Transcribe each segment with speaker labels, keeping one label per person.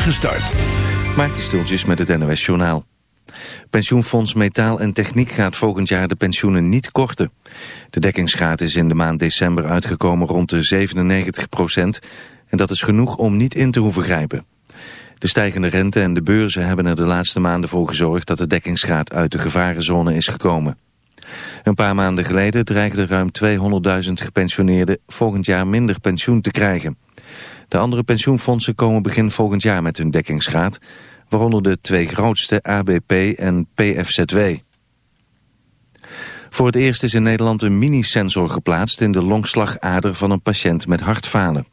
Speaker 1: start.
Speaker 2: Maak je met het NOS Journaal. Pensioenfonds Metaal en Techniek gaat volgend jaar de pensioenen niet korten. De dekkingsgraad is in de maand december uitgekomen rond de 97 procent. En dat is genoeg om niet in te hoeven grijpen. De stijgende rente en de beurzen hebben er de laatste maanden voor gezorgd dat de dekkingsgraad uit de gevarenzone is gekomen. Een paar maanden geleden dreigden ruim 200.000 gepensioneerden volgend jaar minder pensioen te krijgen. De andere pensioenfondsen komen begin volgend jaar met hun dekkingsgraad, waaronder de twee grootste ABP en PFZW. Voor het eerst is in Nederland een mini-sensor geplaatst in de longslagader van een patiënt met hartfalen.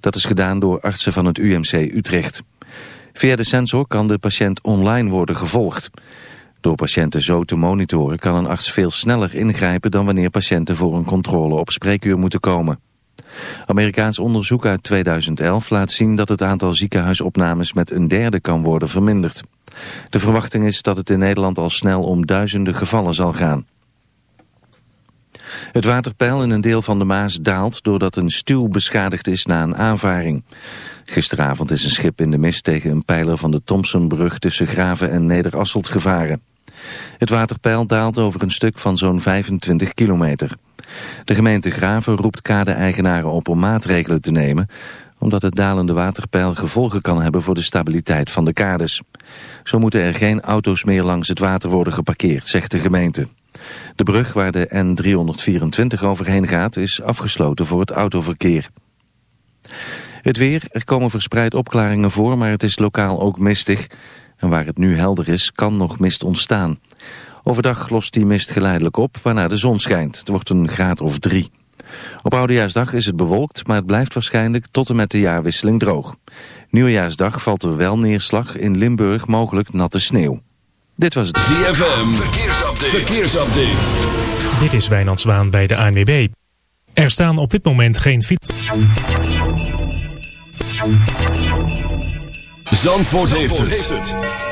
Speaker 2: Dat is gedaan door artsen van het UMC Utrecht. Via de sensor kan de patiënt online worden gevolgd. Door patiënten zo te monitoren kan een arts veel sneller ingrijpen dan wanneer patiënten voor een controle op spreekuur moeten komen. Amerikaans onderzoek uit 2011 laat zien dat het aantal ziekenhuisopnames met een derde kan worden verminderd. De verwachting is dat het in Nederland al snel om duizenden gevallen zal gaan. Het waterpeil in een deel van de Maas daalt doordat een stuw beschadigd is na een aanvaring. Gisteravond is een schip in de mist tegen een pijler van de Thompsonbrug tussen Graven en Nederasselt gevaren. Het waterpeil daalt over een stuk van zo'n 25 kilometer. De gemeente Graven roept kade-eigenaren op om maatregelen te nemen omdat het dalende waterpeil gevolgen kan hebben voor de stabiliteit van de kades. Zo moeten er geen auto's meer langs het water worden geparkeerd, zegt de gemeente. De brug waar de N324 overheen gaat is afgesloten voor het autoverkeer. Het weer, er komen verspreid opklaringen voor, maar het is lokaal ook mistig. En waar het nu helder is, kan nog mist ontstaan. Overdag lost die mist geleidelijk op, waarna de zon schijnt. Het wordt een graad of drie. Op Oudejaarsdag is het bewolkt, maar het blijft waarschijnlijk tot en met de jaarwisseling droog. Nieuwjaarsdag valt er wel neerslag, in Limburg mogelijk natte sneeuw. Dit was het
Speaker 1: ZFM, verkeersupdate. verkeersupdate.
Speaker 3: Dit is Wijnand Zwaan bij de ANWB. Er staan op dit moment geen fiets.
Speaker 1: Zandvoort, heeft, het.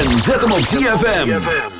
Speaker 4: En
Speaker 1: zet hem op ZFM.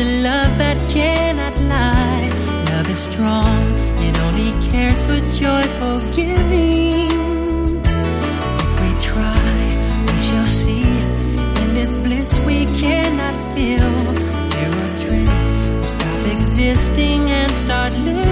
Speaker 5: a love that cannot lie. Love is strong, it only cares for joyful giving. If we try, we shall see. In this bliss we cannot feel. There are dreams, stop existing and start living.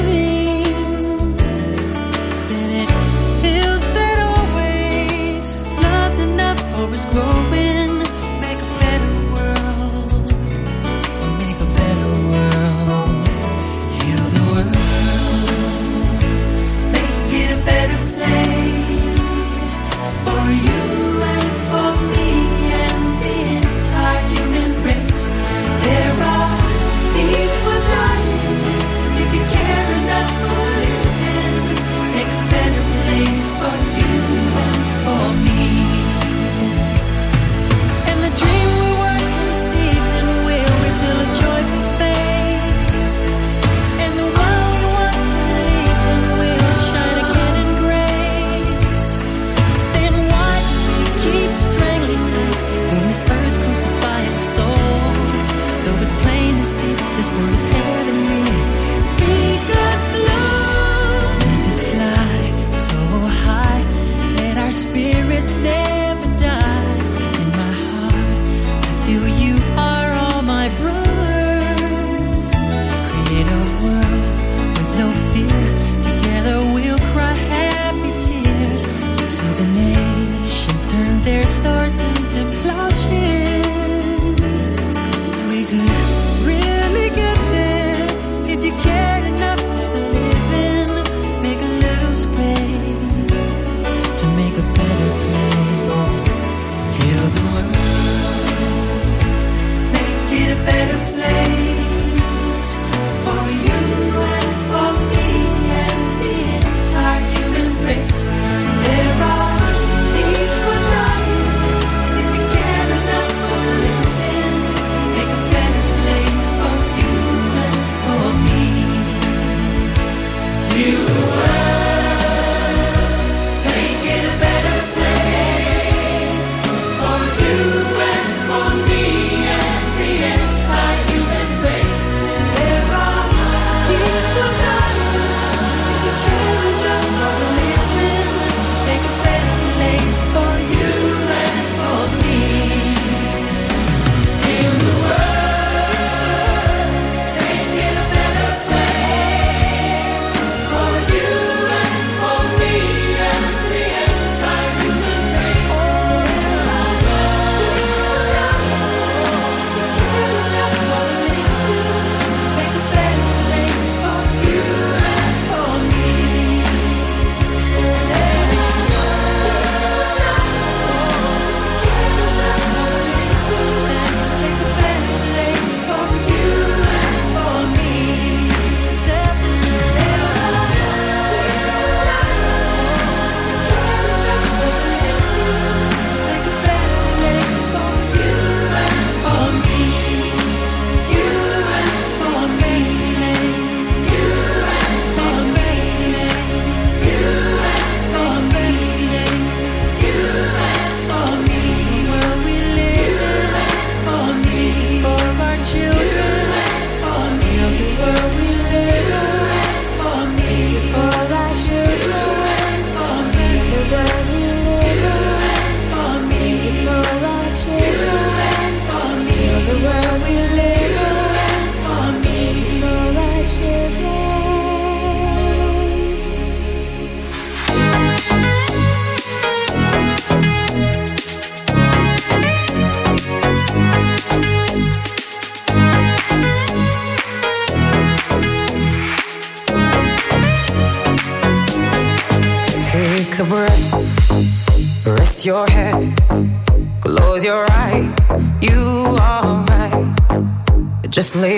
Speaker 6: Just leave.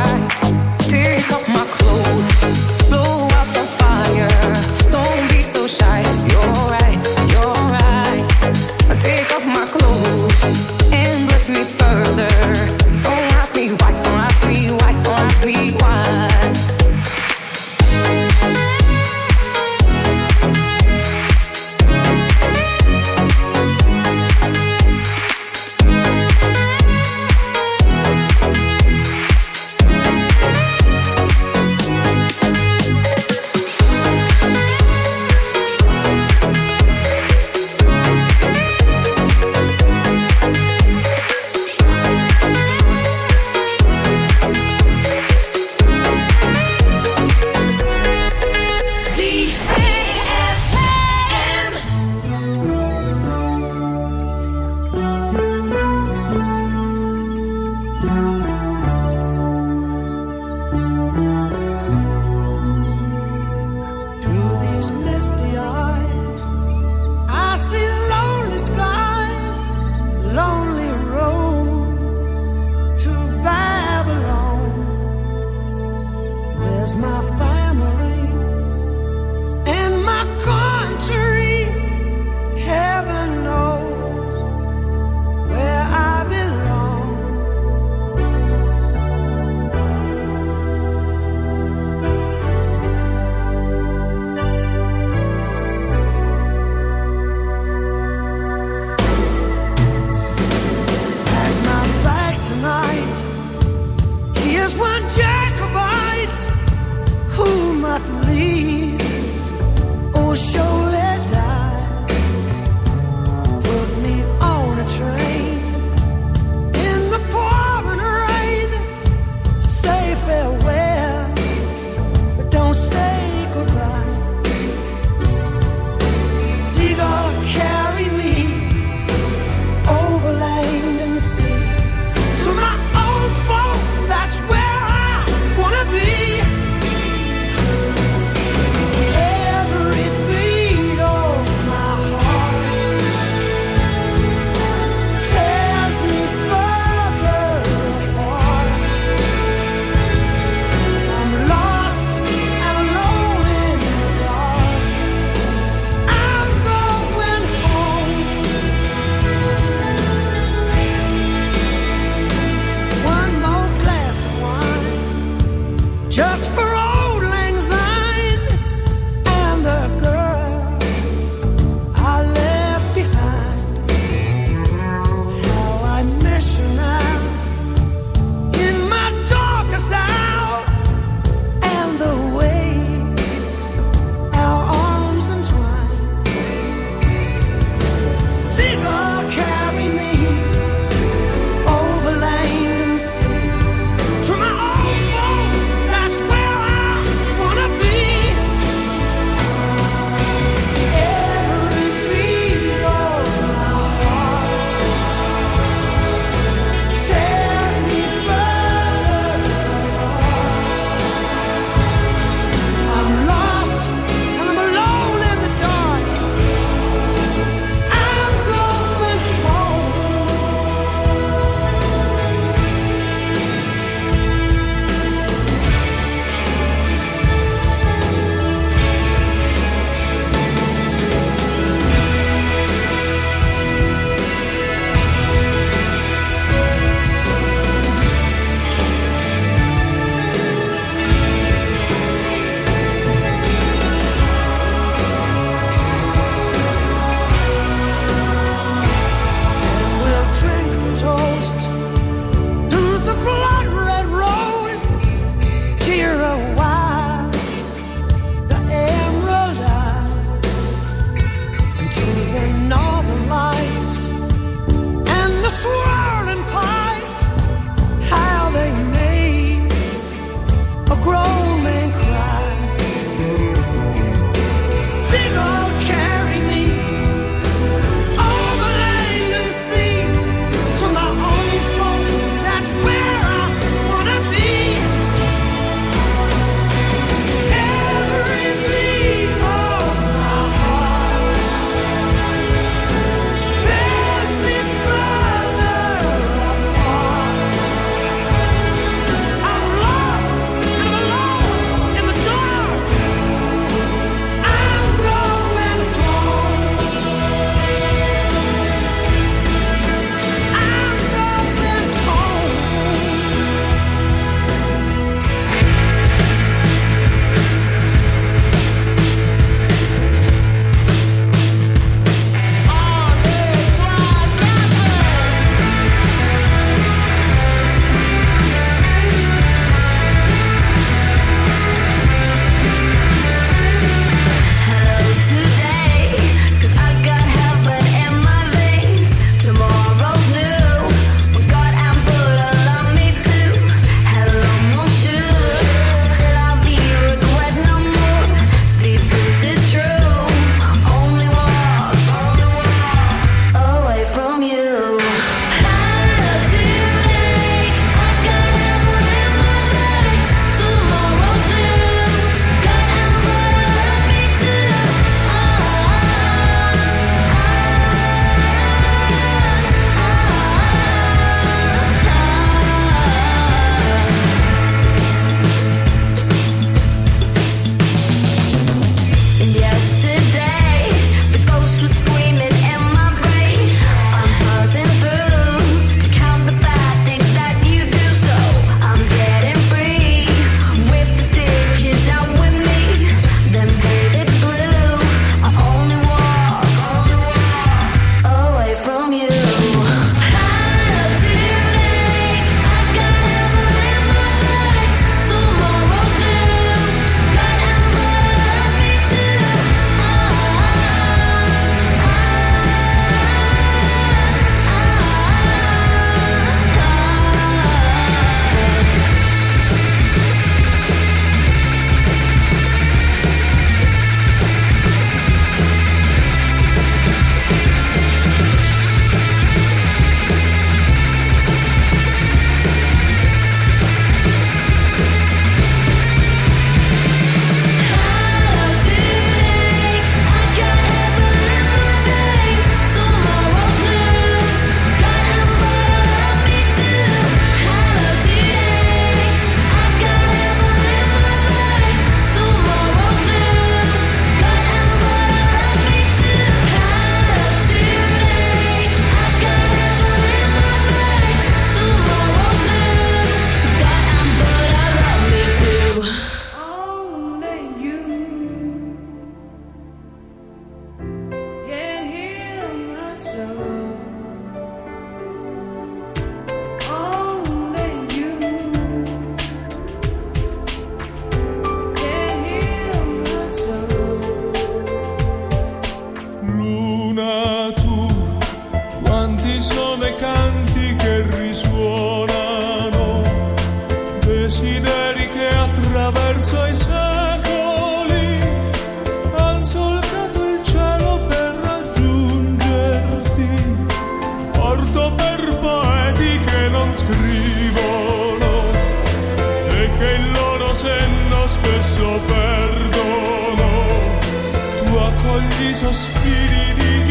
Speaker 7: Fa più luce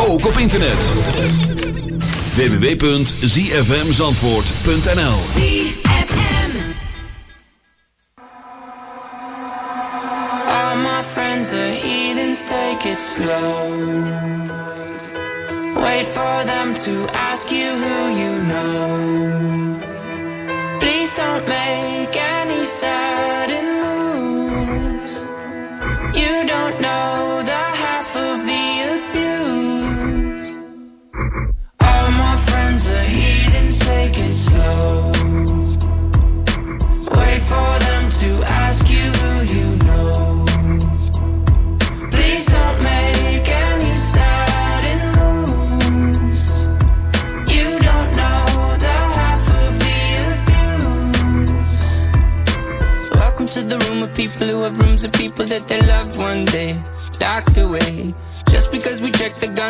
Speaker 8: ook op internet. www.zfmzandvoort.nl
Speaker 9: ZFM. All my friends are heathens, take it slow.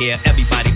Speaker 10: here, everybody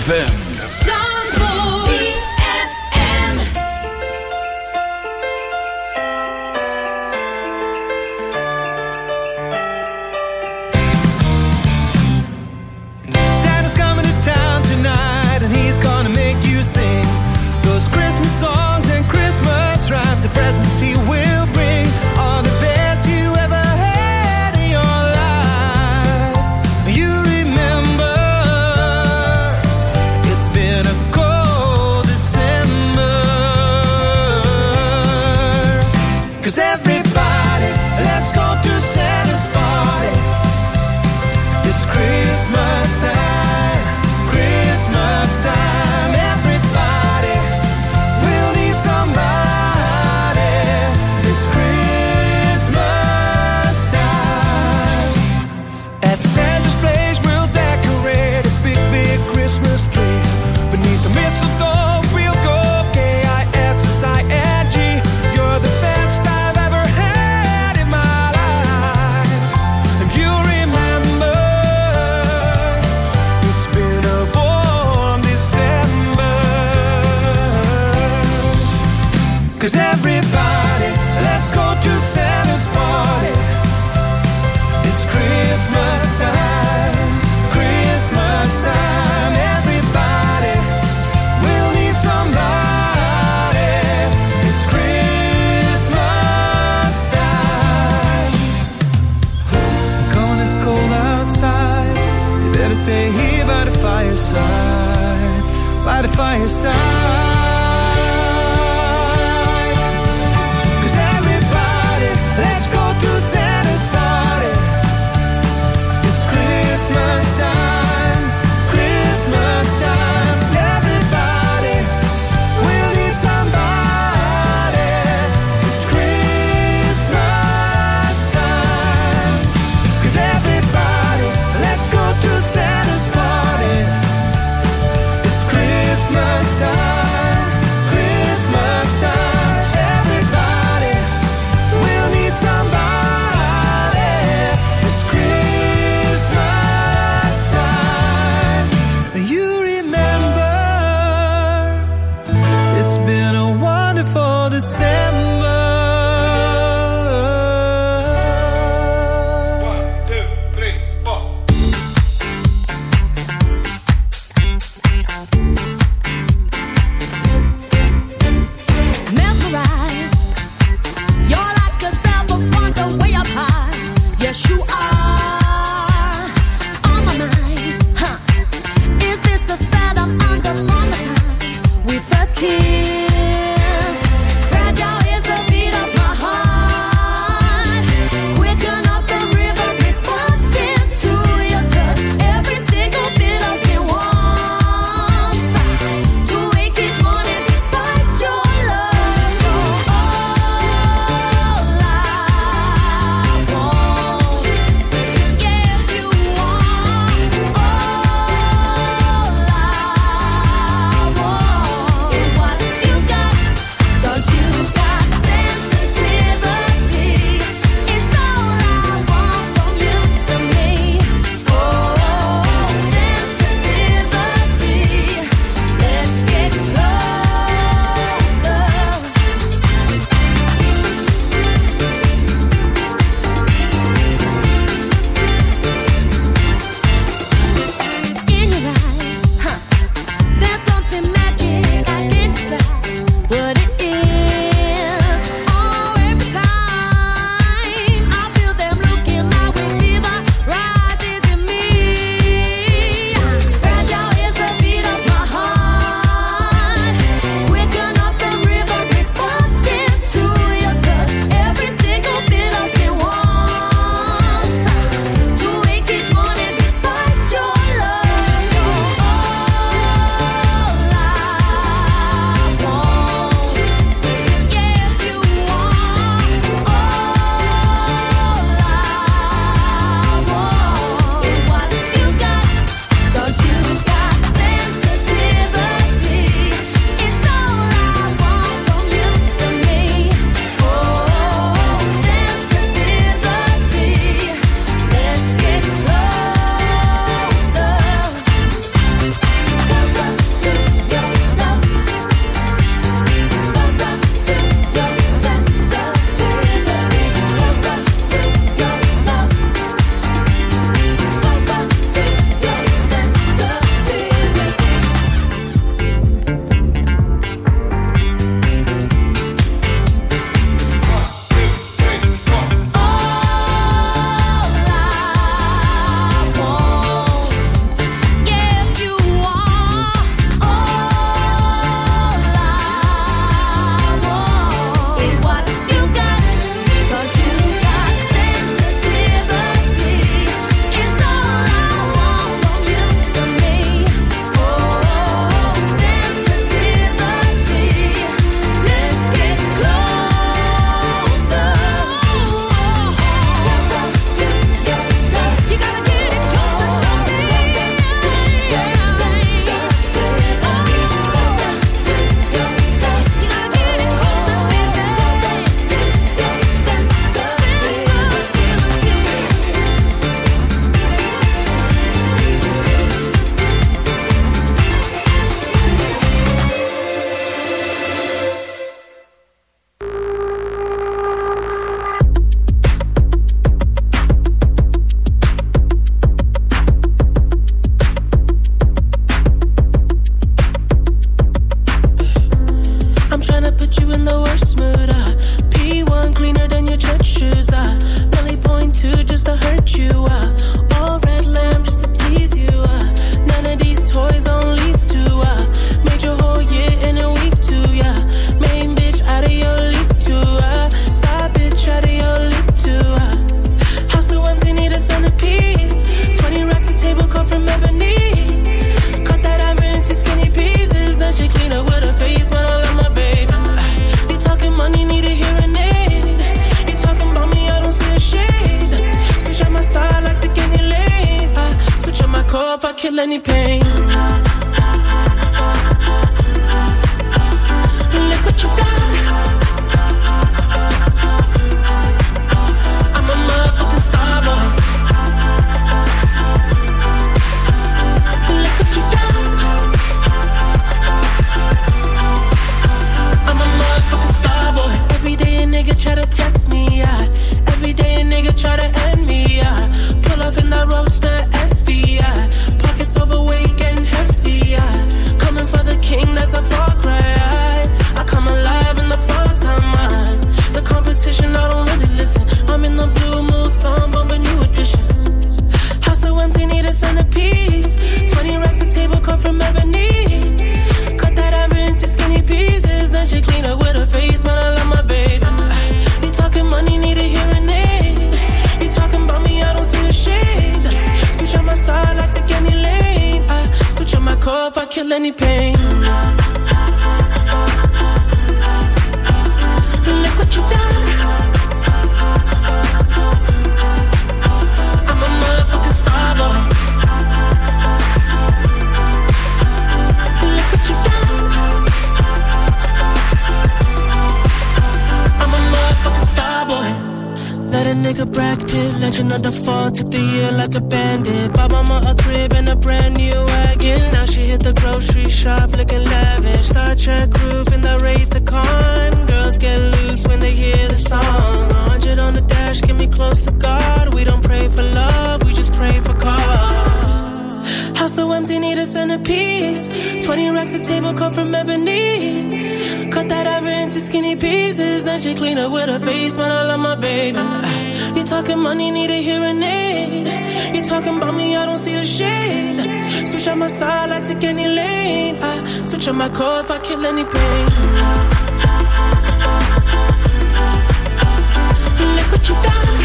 Speaker 8: ZFM.
Speaker 1: kill any pain. Look what you done.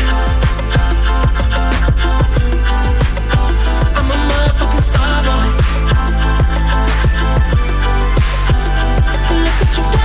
Speaker 1: I'm a motherfucking star boy. Look what you done.